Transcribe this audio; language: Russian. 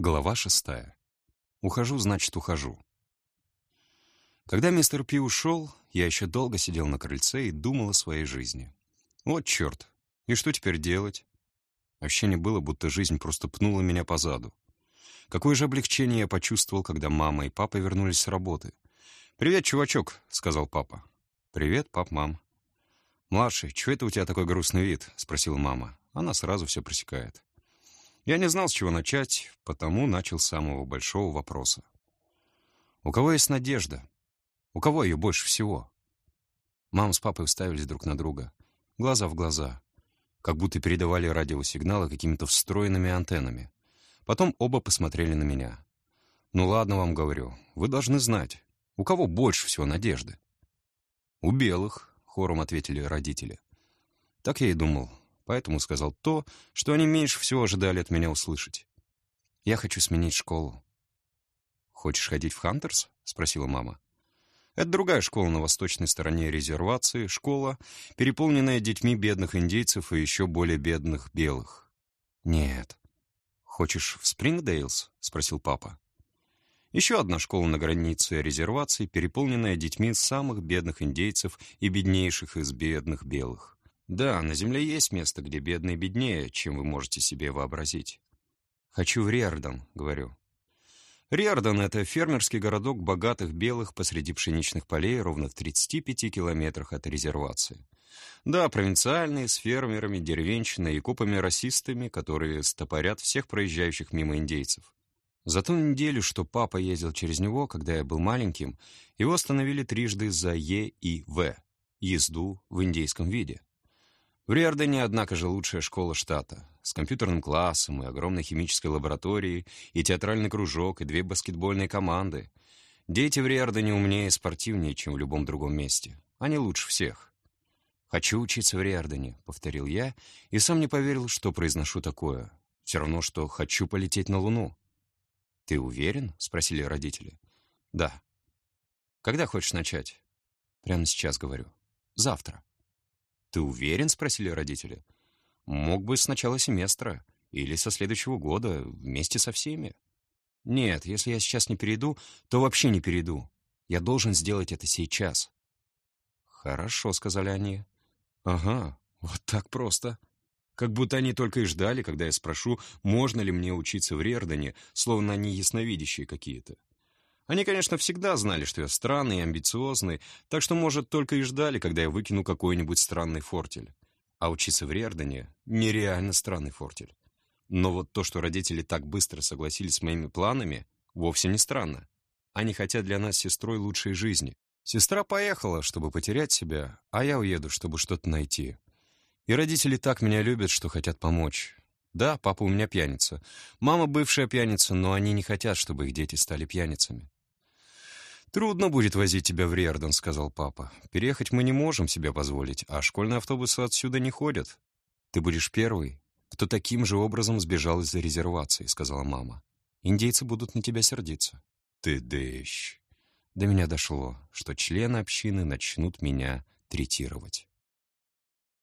Глава шестая. Ухожу, значит, ухожу. Когда мистер Пи ушел, я еще долго сидел на крыльце и думал о своей жизни. Вот черт, и что теперь делать? Ощущение было, будто жизнь просто пнула меня по заду. Какое же облегчение я почувствовал, когда мама и папа вернулись с работы. «Привет, чувачок», — сказал папа. «Привет, пап, мам». «Младший, чего это у тебя такой грустный вид?» — спросила мама. Она сразу все просекает. Я не знал, с чего начать, потому начал с самого большого вопроса. У кого есть надежда? У кого ее больше всего? Мама с папой уставились друг на друга, глаза в глаза, как будто передавали радиосигналы какими-то встроенными антеннами. Потом оба посмотрели на меня. «Ну ладно вам говорю, вы должны знать, у кого больше всего надежды?» «У белых», — хором ответили родители. Так я и думал, поэтому сказал то, что они меньше всего ожидали от меня услышать. «Я хочу сменить школу». «Хочешь ходить в Хантерс?» — спросила мама. Это другая школа на восточной стороне резервации, школа, переполненная детьми бедных индейцев и еще более бедных белых. Нет. Хочешь в Спрингдейлс? спросил папа. Еще одна школа на границе резервации, переполненная детьми самых бедных индейцев и беднейших из бедных белых. Да, на Земле есть место, где бедные беднее, чем вы можете себе вообразить. «Хочу в Риордан», — говорю. Риордан — это фермерский городок богатых белых посреди пшеничных полей ровно в 35 километрах от резервации. Да, провинциальные, с фермерами, деревенщиной и копами-расистами, которые стопорят всех проезжающих мимо индейцев. За ту неделю, что папа ездил через него, когда я был маленьким, его остановили трижды за Е и В — езду в индейском виде. В Риордане, однако же, лучшая школа штата, с компьютерным классом и огромной химической лабораторией, и театральный кружок, и две баскетбольные команды. Дети в Риордане умнее и спортивнее, чем в любом другом месте. Они лучше всех. «Хочу учиться в Риордане», — повторил я, и сам не поверил, что произношу такое. Все равно, что хочу полететь на Луну. «Ты уверен?» — спросили родители. «Да». «Когда хочешь начать?» «Прямо сейчас говорю. Завтра». «Ты уверен?» — спросили родители. «Мог бы с начала семестра или со следующего года, вместе со всеми». «Нет, если я сейчас не перейду, то вообще не перейду. Я должен сделать это сейчас». «Хорошо», — сказали они. «Ага, вот так просто». Как будто они только и ждали, когда я спрошу, можно ли мне учиться в Рердоне, словно они ясновидящие какие-то. Они, конечно, всегда знали, что я странный и амбициозный, так что, может, только и ждали, когда я выкину какой-нибудь странный фортель. А учиться в Риордане — нереально странный фортель. Но вот то, что родители так быстро согласились с моими планами, вовсе не странно. Они хотят для нас с сестрой лучшей жизни. Сестра поехала, чтобы потерять себя, а я уеду, чтобы что-то найти. И родители так меня любят, что хотят помочь. Да, папа у меня пьяница. Мама бывшая пьяница, но они не хотят, чтобы их дети стали пьяницами. «Трудно будет возить тебя в Риордан», — сказал папа. «Переехать мы не можем себе позволить, а школьные автобусы отсюда не ходят. Ты будешь первый, кто таким же образом сбежал из-за резервации», — сказала мама. «Индейцы будут на тебя сердиться». «Ты дэщ». До меня дошло, что члены общины начнут меня третировать.